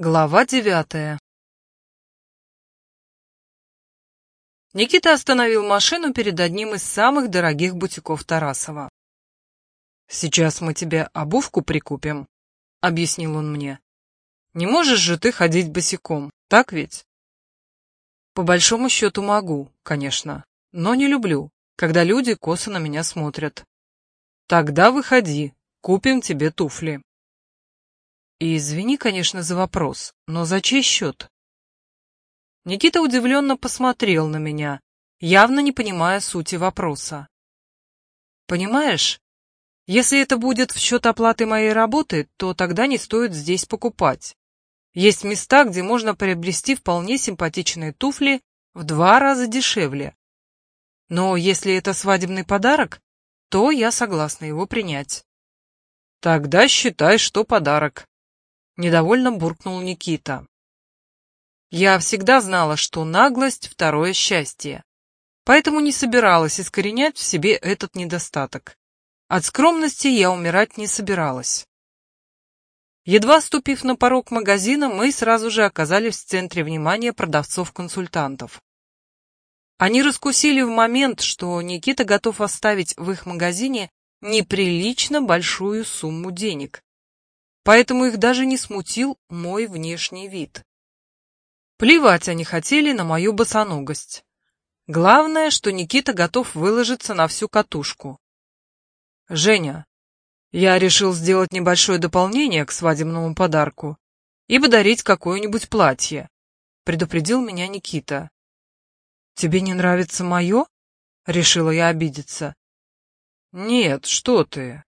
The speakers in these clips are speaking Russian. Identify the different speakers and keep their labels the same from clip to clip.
Speaker 1: Глава девятая Никита остановил машину перед одним из самых дорогих бутиков Тарасова. «Сейчас мы тебе обувку прикупим», — объяснил он мне. «Не можешь же ты ходить босиком, так ведь?» «По большому счету могу, конечно, но не люблю, когда люди косо на меня смотрят. Тогда выходи, купим тебе туфли». И извини, конечно, за вопрос, но за чей счет? Никита удивленно посмотрел на меня, явно не понимая сути вопроса. Понимаешь, если это будет в счет оплаты моей работы, то тогда не стоит здесь покупать. Есть места, где можно приобрести вполне симпатичные туфли в два раза дешевле. Но если это свадебный подарок, то я согласна его принять. Тогда считай, что подарок, Недовольно буркнул Никита. Я всегда знала, что наглость — второе счастье. Поэтому не собиралась искоренять в себе этот недостаток. От скромности я умирать не собиралась. Едва ступив на порог магазина, мы сразу же оказались в центре внимания продавцов-консультантов. Они раскусили в момент, что Никита готов оставить в их магазине неприлично большую сумму денег поэтому их даже не смутил мой внешний вид. Плевать они хотели на мою босоногость. Главное, что Никита готов выложиться на всю катушку. «Женя, я решил сделать небольшое дополнение к свадебному подарку и подарить какое-нибудь платье», — предупредил меня Никита. «Тебе не нравится мое?» — решила я обидеться. «Нет, что ты.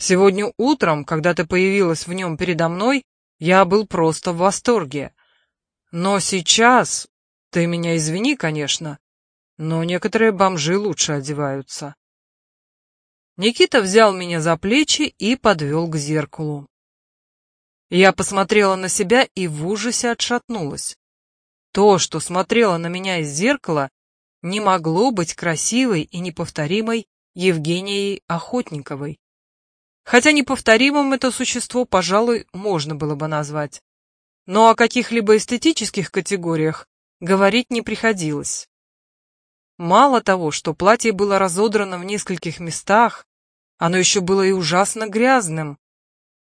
Speaker 1: Сегодня утром, когда ты появилась в нем передо мной, я был просто в восторге. Но сейчас, ты меня извини, конечно, но некоторые бомжи лучше одеваются. Никита взял меня за плечи и подвел к зеркалу. Я посмотрела на себя и в ужасе отшатнулась. То, что смотрело на меня из зеркала, не могло быть красивой и неповторимой Евгенией Охотниковой. Хотя неповторимым это существо, пожалуй, можно было бы назвать. Но о каких-либо эстетических категориях говорить не приходилось. Мало того, что платье было разодрано в нескольких местах, оно еще было и ужасно грязным.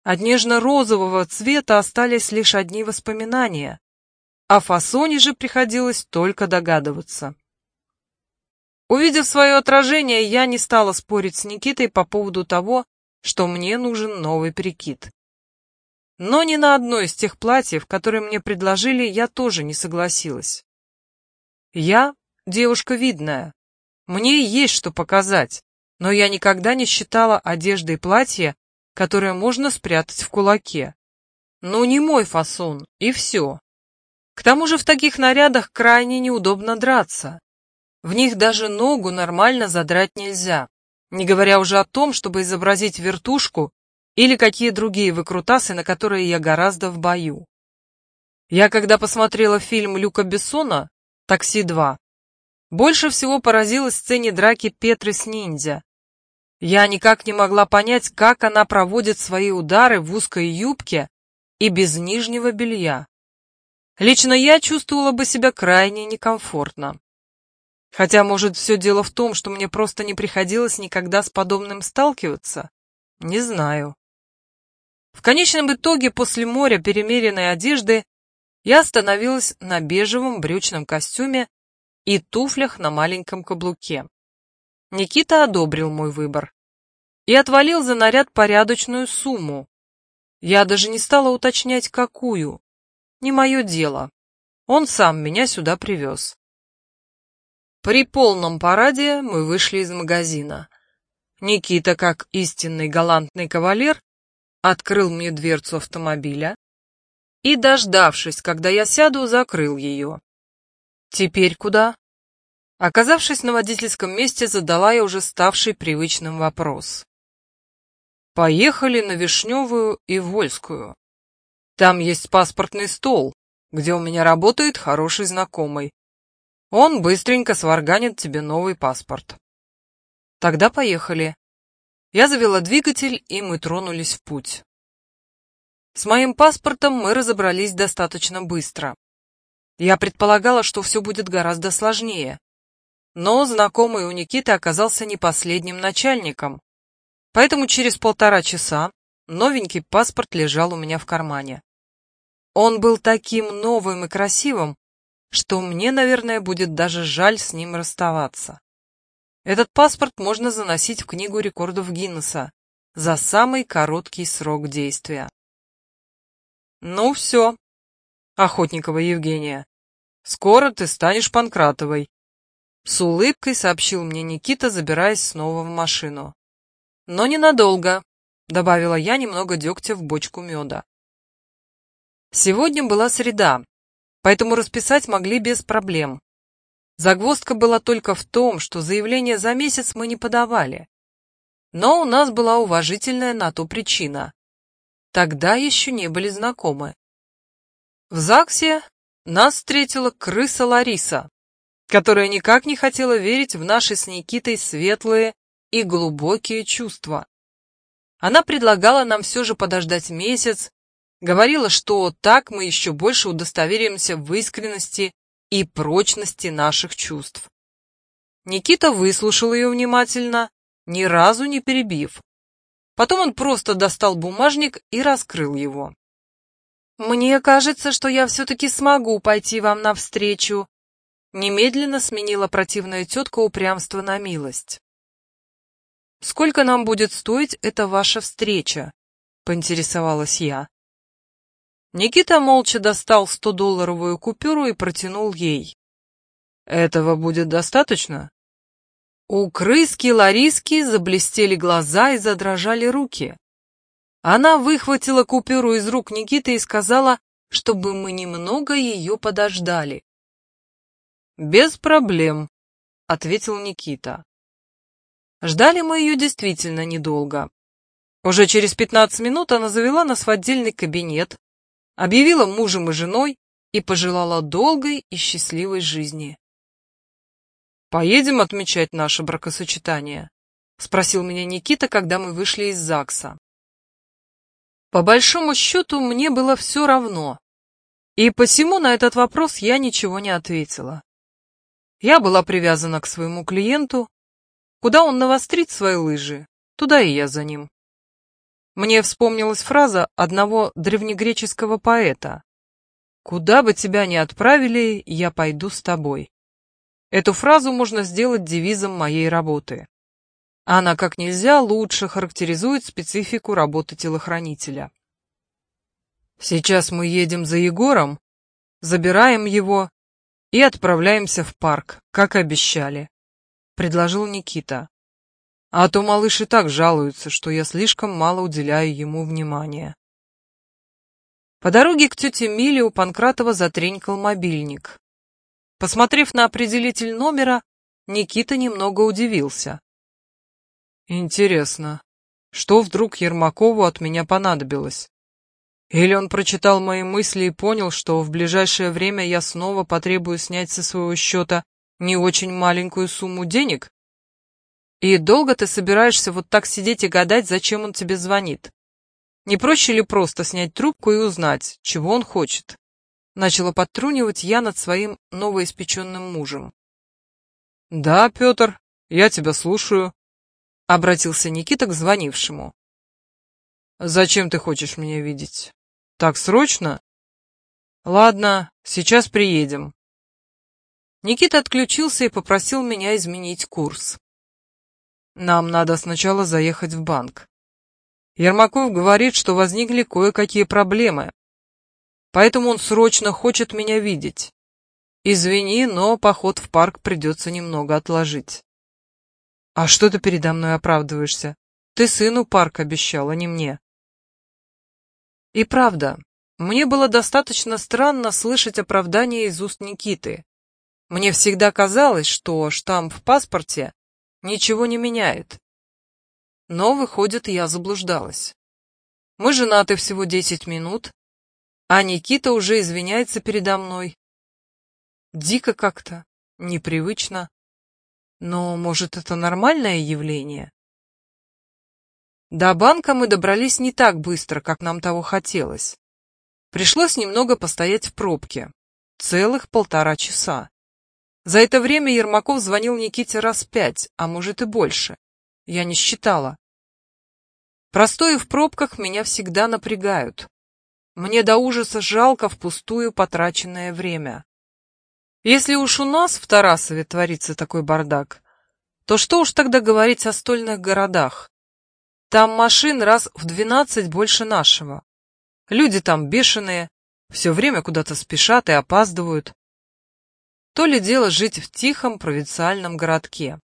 Speaker 1: От нежно-розового цвета остались лишь одни воспоминания. О фасоне же приходилось только догадываться. Увидев свое отражение, я не стала спорить с Никитой по поводу того, что мне нужен новый прикид. Но ни на одно из тех платьев, которые мне предложили, я тоже не согласилась. Я девушка видная, мне есть что показать, но я никогда не считала одеждой платье, которое можно спрятать в кулаке. Ну, не мой фасон, и все. К тому же в таких нарядах крайне неудобно драться. В них даже ногу нормально задрать нельзя не говоря уже о том, чтобы изобразить вертушку или какие другие выкрутасы, на которые я гораздо в бою. Я когда посмотрела фильм Люка Бессона «Такси 2», больше всего поразилась сцене драки Петры с ниндзя. Я никак не могла понять, как она проводит свои удары в узкой юбке и без нижнего белья. Лично я чувствовала бы себя крайне некомфортно. Хотя, может, все дело в том, что мне просто не приходилось никогда с подобным сталкиваться? Не знаю. В конечном итоге, после моря перемеренной одежды, я остановилась на бежевом брючном костюме и туфлях на маленьком каблуке. Никита одобрил мой выбор и отвалил за наряд порядочную сумму. Я даже не стала уточнять, какую. Не мое дело. Он сам меня сюда привез. При полном параде мы вышли из магазина. Никита, как истинный галантный кавалер, открыл мне дверцу автомобиля и, дождавшись, когда я сяду, закрыл ее. Теперь куда? Оказавшись на водительском месте, задала я уже ставший привычным вопрос. Поехали на Вишневую и Вольскую. Там есть паспортный стол, где у меня работает хороший знакомый. Он быстренько сварганит тебе новый паспорт. Тогда поехали. Я завела двигатель, и мы тронулись в путь. С моим паспортом мы разобрались достаточно быстро. Я предполагала, что все будет гораздо сложнее. Но знакомый у Никиты оказался не последним начальником. Поэтому через полтора часа новенький паспорт лежал у меня в кармане. Он был таким новым и красивым, что мне, наверное, будет даже жаль с ним расставаться. Этот паспорт можно заносить в книгу рекордов Гиннесса за самый короткий срок действия. Ну все, Охотникова Евгения, скоро ты станешь Панкратовой. С улыбкой сообщил мне Никита, забираясь снова в машину. Но ненадолго, добавила я немного дегтя в бочку меда. Сегодня была среда, поэтому расписать могли без проблем. Загвоздка была только в том, что заявление за месяц мы не подавали. Но у нас была уважительная на то причина. Тогда еще не были знакомы. В ЗАГСе нас встретила крыса Лариса, которая никак не хотела верить в наши с Никитой светлые и глубокие чувства. Она предлагала нам все же подождать месяц, говорила, что так мы еще больше удостоверимся в искренности и прочности наших чувств. Никита выслушал ее внимательно, ни разу не перебив. Потом он просто достал бумажник и раскрыл его. «Мне кажется, что я все-таки смогу пойти вам навстречу», немедленно сменила противная тетка упрямство на милость. «Сколько нам будет стоить эта ваша встреча?» — поинтересовалась я. Никита молча достал 100-долларовую купюру и протянул ей. «Этого будет достаточно?» У крыски Лариски заблестели глаза и задрожали руки. Она выхватила купюру из рук Никиты и сказала, чтобы мы немного ее подождали. «Без проблем», — ответил Никита. Ждали мы ее действительно недолго. Уже через пятнадцать минут она завела нас в отдельный кабинет, объявила мужем и женой и пожелала долгой и счастливой жизни. «Поедем отмечать наше бракосочетание?» — спросил меня Никита, когда мы вышли из ЗАГСа. По большому счету, мне было все равно, и посему на этот вопрос я ничего не ответила. Я была привязана к своему клиенту, куда он навострит свои лыжи, туда и я за ним. Мне вспомнилась фраза одного древнегреческого поэта «Куда бы тебя ни отправили, я пойду с тобой». Эту фразу можно сделать девизом моей работы. Она как нельзя лучше характеризует специфику работы телохранителя. Сейчас мы едем за Егором, забираем его и отправляемся в парк, как обещали, предложил Никита. А то малыш и так жалуется, что я слишком мало уделяю ему внимания. По дороге к тете Миле у Панкратова затренькал мобильник. Посмотрев на определитель номера, Никита немного удивился. Интересно, что вдруг Ермакову от меня понадобилось? Или он прочитал мои мысли и понял, что в ближайшее время я снова потребую снять со своего счета не очень маленькую сумму денег? И долго ты собираешься вот так сидеть и гадать, зачем он тебе звонит? Не проще ли просто снять трубку и узнать, чего он хочет? Начала подтрунивать я над своим новоиспеченным мужем. Да, Петр, я тебя слушаю, обратился Никита к звонившему. Зачем ты хочешь меня видеть? Так срочно? Ладно, сейчас приедем. Никита отключился и попросил меня изменить курс. Нам надо сначала заехать в банк. Ермаков говорит, что возникли кое-какие проблемы. Поэтому он срочно хочет меня видеть. Извини, но поход в парк придется немного отложить. А что ты передо мной оправдываешься? Ты сыну парк обещал, а не мне. И правда, мне было достаточно странно слышать оправдание из уст Никиты. Мне всегда казалось, что штамп в паспорте ничего не меняет. Но, выходит, я заблуждалась. Мы женаты всего десять минут, а Никита уже извиняется передо мной. Дико как-то, непривычно. Но, может, это нормальное явление? До банка мы добрались не так быстро, как нам того хотелось. Пришлось немного постоять в пробке. Целых полтора часа. За это время Ермаков звонил Никите раз пять, а может и больше. Я не считала. Простои в пробках меня всегда напрягают. Мне до ужаса жалко впустую потраченное время. Если уж у нас в Тарасове творится такой бардак, то что уж тогда говорить о стольных городах? Там машин раз в двенадцать больше нашего. Люди там бешеные, все время куда-то спешат и опаздывают. То ли дело жить в тихом провинциальном городке.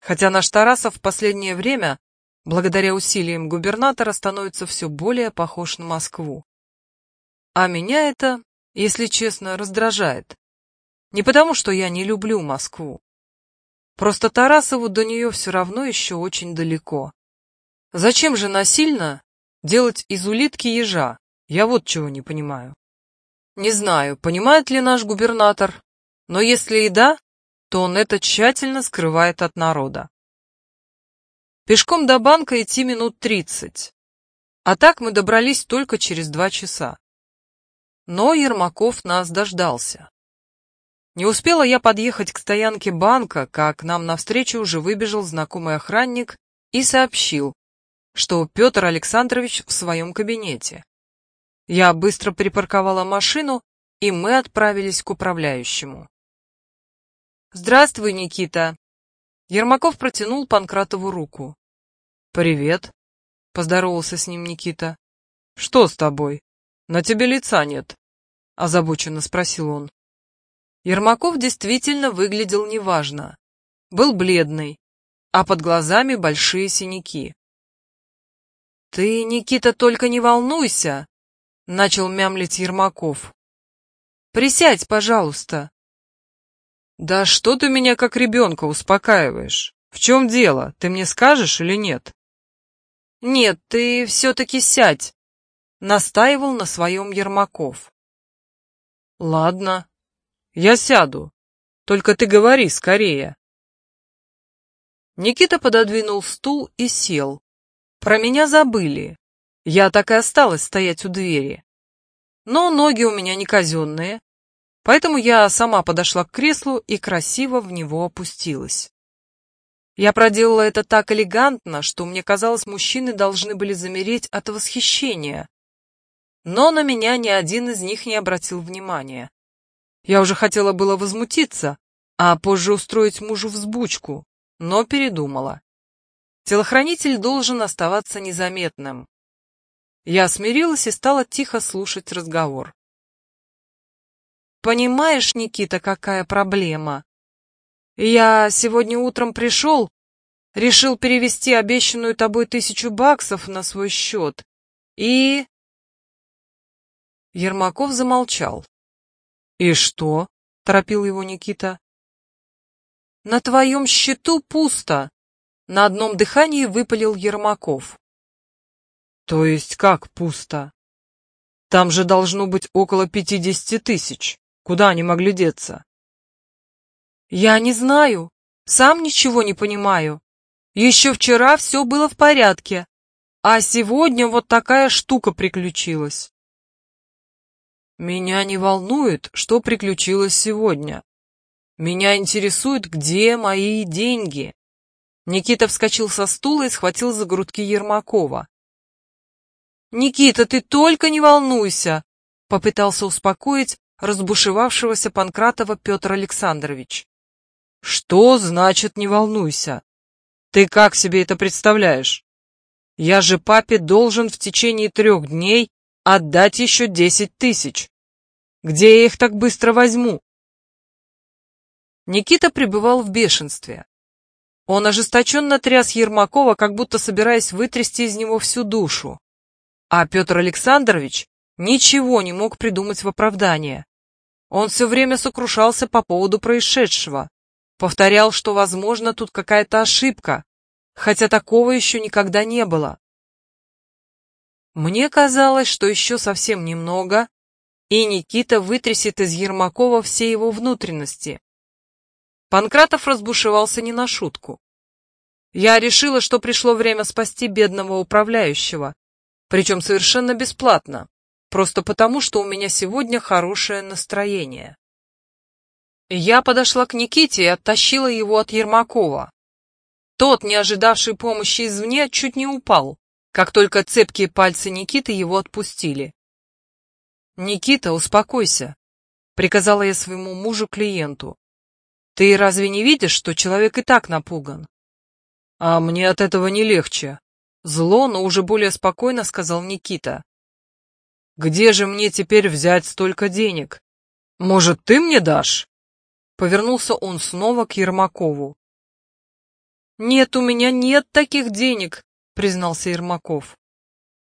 Speaker 1: Хотя наш Тарасов в последнее время, благодаря усилиям губернатора, становится все более похож на Москву. А меня это, если честно, раздражает. Не потому, что я не люблю Москву. Просто Тарасову до нее все равно еще очень далеко. Зачем же насильно делать из улитки ежа? Я вот чего не понимаю. Не знаю, понимает ли наш губернатор, но если и да, то он это тщательно скрывает от народа. Пешком до банка идти минут тридцать, а так мы добрались только через два часа. Но Ермаков нас дождался. Не успела я подъехать к стоянке банка, как нам навстречу уже выбежал знакомый охранник и сообщил, что Петр Александрович в своем кабинете. Я быстро припарковала машину, и мы отправились к управляющему. «Здравствуй, Никита!» Ермаков протянул Панкратову руку. «Привет!» — поздоровался с ним Никита. «Что с тобой? На тебе лица нет?» — озабоченно спросил он. Ермаков действительно выглядел неважно. Был бледный, а под глазами большие синяки. «Ты, Никита, только не волнуйся!» — начал мямлить Ермаков. «Присядь, пожалуйста». «Да что ты меня как ребенка успокаиваешь? В чем дело, ты мне скажешь или нет?» «Нет, ты все-таки сядь», — настаивал на своем Ермаков. «Ладно, я сяду, только ты говори скорее». Никита пододвинул стул и сел. Про меня забыли. Я так и осталась стоять у двери. Но ноги у меня не казенные, поэтому я сама подошла к креслу и красиво в него опустилась. Я проделала это так элегантно, что мне казалось, мужчины должны были замереть от восхищения. Но на меня ни один из них не обратил внимания. Я уже хотела было возмутиться, а позже устроить мужу взбучку, но передумала. Телохранитель должен оставаться незаметным. Я смирилась и стала тихо слушать разговор. «Понимаешь, Никита, какая проблема? Я сегодня утром пришел, решил перевести обещанную тобой тысячу баксов на свой счет, и...» Ермаков замолчал. «И что?» — торопил его Никита. «На твоем счету пусто!» На одном дыхании выпалил Ермаков. То есть как пусто? Там же должно быть около пятидесяти тысяч. Куда они могли деться? Я не знаю. Сам ничего не понимаю. Еще вчера все было в порядке. А сегодня вот такая штука приключилась. Меня не волнует, что приключилось сегодня. Меня интересует, где мои деньги. Никита вскочил со стула и схватил за грудки Ермакова. «Никита, ты только не волнуйся!» — попытался успокоить разбушевавшегося Панкратова Петр Александрович. «Что значит «не волнуйся»? Ты как себе это представляешь? Я же папе должен в течение трех дней отдать еще десять тысяч. Где я их так быстро возьму?» Никита пребывал в бешенстве. Он ожесточенно тряс Ермакова, как будто собираясь вытрясти из него всю душу. А Петр Александрович ничего не мог придумать в оправдание. Он все время сокрушался по поводу происшедшего, повторял, что, возможно, тут какая-то ошибка, хотя такого еще никогда не было. Мне казалось, что еще совсем немного, и Никита вытрясет из Ермакова все его внутренности. Панкратов разбушевался не на шутку. Я решила, что пришло время спасти бедного управляющего, причем совершенно бесплатно, просто потому, что у меня сегодня хорошее настроение. Я подошла к Никите и оттащила его от Ермакова. Тот, не ожидавший помощи извне, чуть не упал, как только цепкие пальцы Никиты его отпустили. «Никита, успокойся», — приказала я своему мужу-клиенту. «Ты разве не видишь, что человек и так напуган?» «А мне от этого не легче», — зло, но уже более спокойно сказал Никита. «Где же мне теперь взять столько денег? Может, ты мне дашь?» Повернулся он снова к Ермакову. «Нет, у меня нет таких денег», — признался Ермаков.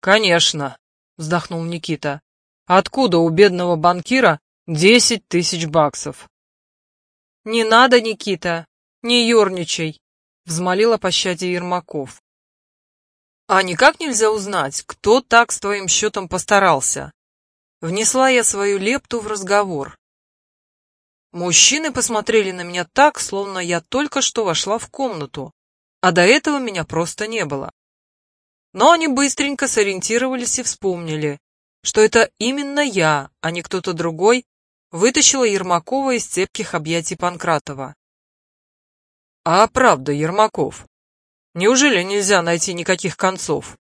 Speaker 1: «Конечно», — вздохнул Никита. «Откуда у бедного банкира десять тысяч баксов?» «Не надо, Никита, не ерничай», — взмолила пощаде Ермаков. «А никак нельзя узнать, кто так с твоим счетом постарался?» Внесла я свою лепту в разговор. Мужчины посмотрели на меня так, словно я только что вошла в комнату, а до этого меня просто не было. Но они быстренько сориентировались и вспомнили, что это именно я, а не кто-то другой, вытащила Ермакова из цепких объятий Панкратова. А правда, Ермаков, неужели нельзя найти никаких концов?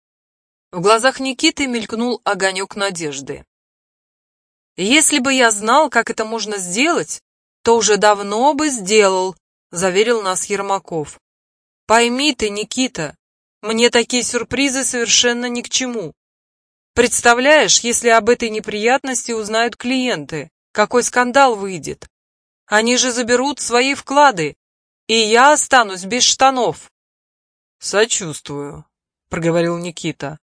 Speaker 1: В глазах Никиты мелькнул огонек надежды. «Если бы я знал, как это можно сделать, то уже давно бы сделал», — заверил нас Ермаков. «Пойми ты, Никита, мне такие сюрпризы совершенно ни к чему. Представляешь, если об этой неприятности узнают клиенты, какой скандал выйдет? Они же заберут свои вклады, и я останусь без штанов. Сочувствую, проговорил Никита.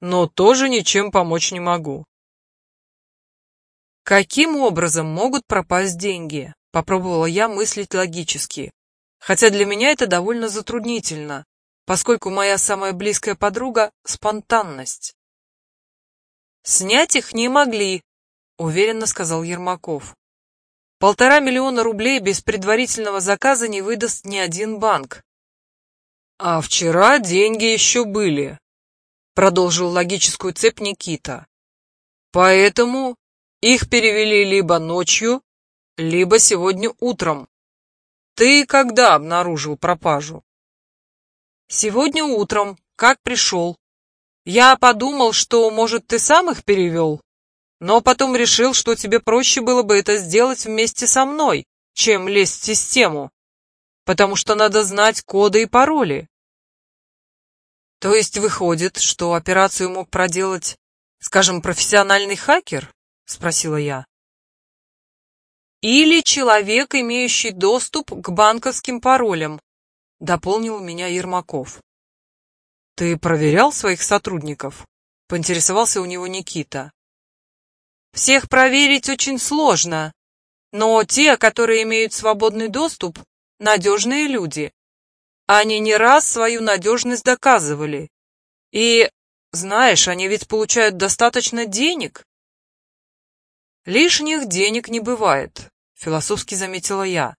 Speaker 1: Но тоже ничем помочь не могу. Каким образом могут пропасть деньги? Попробовала я мыслить логически. Хотя для меня это довольно затруднительно, поскольку моя самая близкая подруга — спонтанность. «Снять их не могли», — уверенно сказал Ермаков. Полтора миллиона рублей без предварительного заказа не выдаст ни один банк. А вчера деньги еще были, продолжил логическую цепь Никита. Поэтому их перевели либо ночью, либо сегодня утром. Ты когда обнаружил пропажу? Сегодня утром, как пришел. Я подумал, что, может, ты сам их перевел? но потом решил, что тебе проще было бы это сделать вместе со мной, чем лезть в систему, потому что надо знать коды и пароли. То есть выходит, что операцию мог проделать, скажем, профессиональный хакер? Спросила я. Или человек, имеющий доступ к банковским паролям, дополнил меня Ермаков. Ты проверял своих сотрудников? Поинтересовался у него Никита. Всех проверить очень сложно, но те, которые имеют свободный доступ, надежные люди. Они не раз свою надежность доказывали. И, знаешь, они ведь получают достаточно денег. Лишних денег не бывает, философски заметила я.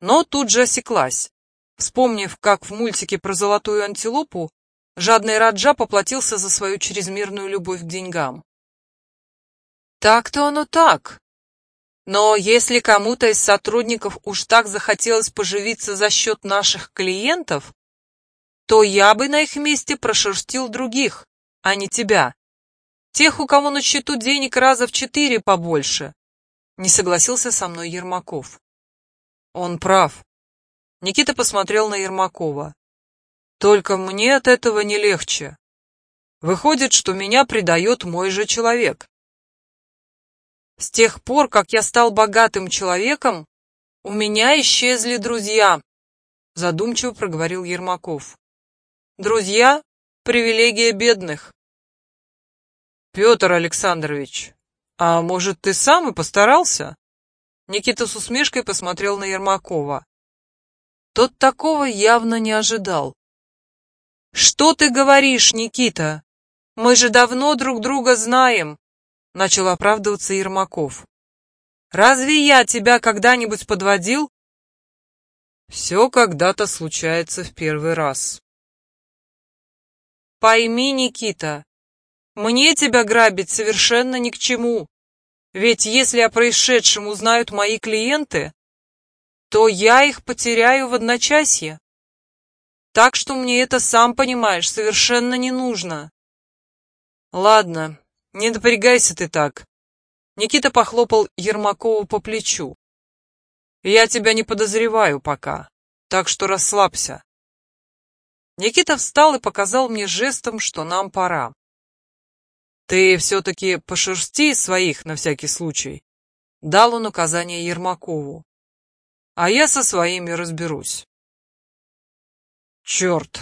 Speaker 1: Но тут же осеклась, вспомнив, как в мультике про золотую антилопу жадный Раджа поплатился за свою чрезмерную любовь к деньгам. Так-то оно так. Но если кому-то из сотрудников уж так захотелось поживиться за счет наших клиентов, то я бы на их месте прошерстил других, а не тебя. Тех, у кого на счету денег раза в четыре побольше. Не согласился со мной Ермаков. Он прав. Никита посмотрел на Ермакова. Только мне от этого не легче. Выходит, что меня предает мой же человек. С тех пор, как я стал богатым человеком, у меня исчезли друзья, задумчиво проговорил Ермаков. Друзья — привилегия бедных. Петр Александрович, а может, ты сам и постарался? Никита с усмешкой посмотрел на Ермакова. Тот такого явно не ожидал. «Что ты говоришь, Никита? Мы же давно друг друга знаем начал оправдываться Ермаков. «Разве я тебя когда-нибудь подводил?» Все когда-то случается в первый раз. Пойми, Никита, мне тебя грабить совершенно ни к чему. Ведь если о происшедшем узнают мои клиенты, то я их потеряю в одночасье. Так что мне это, сам понимаешь, совершенно не нужно. Ладно, не напрягайся ты так. Никита похлопал Ермакову по плечу. Я тебя не подозреваю пока, так что расслабься. Никита встал и показал мне жестом, что нам пора. Ты все-таки пошерсти своих на всякий случай. Дал он указание Ермакову. А я со своими разберусь. Черт!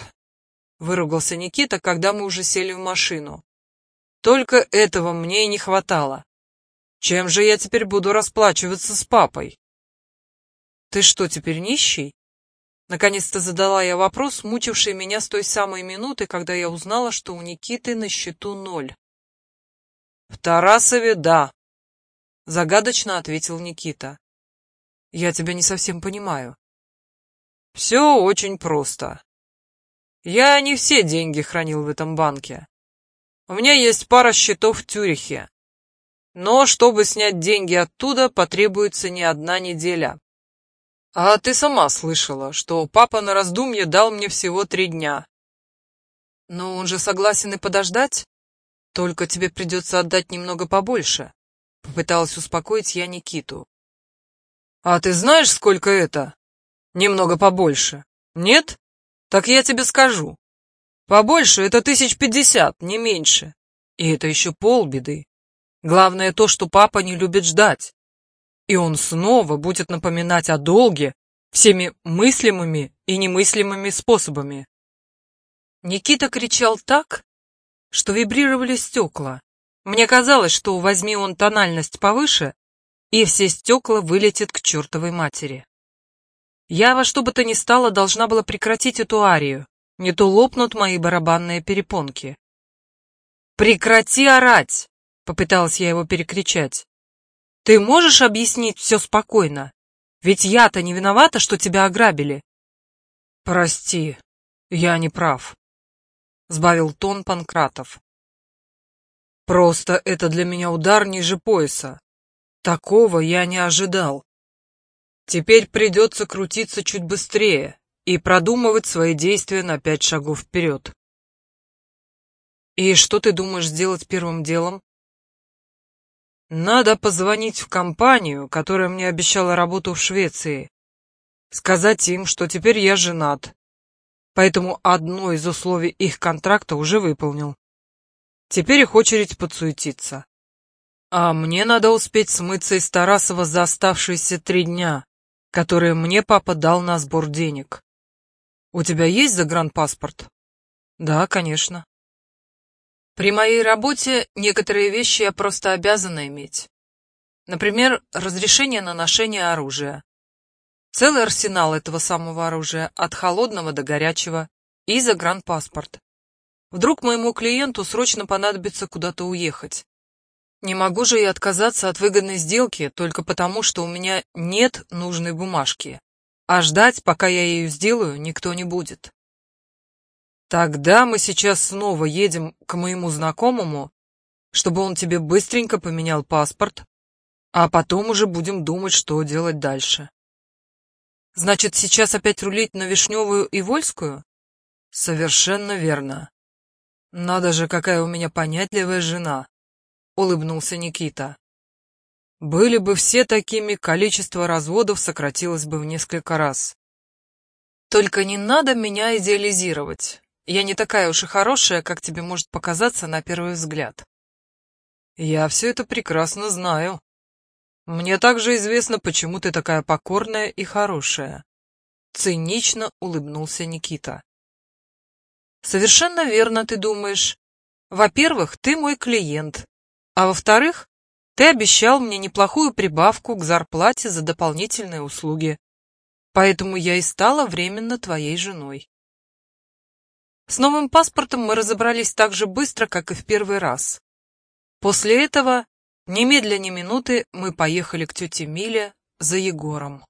Speaker 1: Выругался Никита, когда мы уже сели в машину. Только этого мне и не хватало. Чем же я теперь буду расплачиваться с папой? Ты что, теперь нищий? Наконец-то задала я вопрос, мучивший меня с той самой минуты, когда я узнала, что у Никиты на счету ноль. «В Тарасове, да», — загадочно ответил Никита. «Я тебя не совсем понимаю». «Все очень просто. Я не все деньги хранил в этом банке. У меня есть пара счетов в Тюрихе. Но чтобы снять деньги оттуда, потребуется не одна неделя. А ты сама слышала, что папа на раздумье дал мне всего три дня. Но он же согласен и подождать? Только тебе придется отдать немного побольше. Попыталась успокоить я Никиту. А ты знаешь, сколько это? Немного побольше. Нет? Так я тебе скажу. Побольше это тысяч пятьдесят, не меньше. И это еще полбеды. Главное то, что папа не любит ждать и он снова будет напоминать о долге всеми мыслимыми и немыслимыми способами. Никита кричал так, что вибрировали стекла. Мне казалось, что возьми он тональность повыше, и все стекла вылетят к чертовой матери. Я во что бы то ни стало должна была прекратить эту арию, не то лопнут мои барабанные перепонки. «Прекрати орать!» — попыталась я его перекричать. Ты можешь объяснить все спокойно? Ведь я-то не виновата, что тебя ограбили. Прости, я не прав. Сбавил тон Панкратов. Просто это для меня удар ниже пояса. Такого я не ожидал. Теперь придется крутиться чуть быстрее и продумывать свои действия на пять шагов вперед. И что ты думаешь сделать первым делом? Надо позвонить в компанию, которая мне обещала работу в Швеции. Сказать им, что теперь я женат. Поэтому одно из условий их контракта уже выполнил. Теперь их очередь подсуетиться. А мне надо успеть смыться из Тарасова за оставшиеся три дня, которые мне папа дал на сбор денег. У тебя есть загранпаспорт? Да, конечно. При моей работе некоторые вещи я просто обязана иметь. Например, разрешение на ношение оружия. Целый арсенал этого самого оружия, от холодного до горячего, и загранпаспорт. Вдруг моему клиенту срочно понадобится куда-то уехать. Не могу же я отказаться от выгодной сделки только потому, что у меня нет нужной бумажки, а ждать, пока я ее сделаю, никто не будет. Тогда мы сейчас снова едем к моему знакомому, чтобы он тебе быстренько поменял паспорт, а потом уже будем думать, что делать дальше. Значит, сейчас опять рулить на Вишневую и Вольскую? Совершенно верно. Надо же, какая у меня понятливая жена, улыбнулся Никита. Были бы все такими, количество разводов сократилось бы в несколько раз. Только не надо меня идеализировать. Я не такая уж и хорошая, как тебе может показаться на первый взгляд. Я все это прекрасно знаю. Мне также известно, почему ты такая покорная и хорошая. Цинично улыбнулся Никита. Совершенно верно ты думаешь. Во-первых, ты мой клиент. А во-вторых, ты обещал мне неплохую прибавку к зарплате за дополнительные услуги. Поэтому я и стала временно твоей женой. С новым паспортом мы разобрались так же быстро, как и в первый раз. После этого, немедля ни минуты, мы поехали к тете Миле за Егором.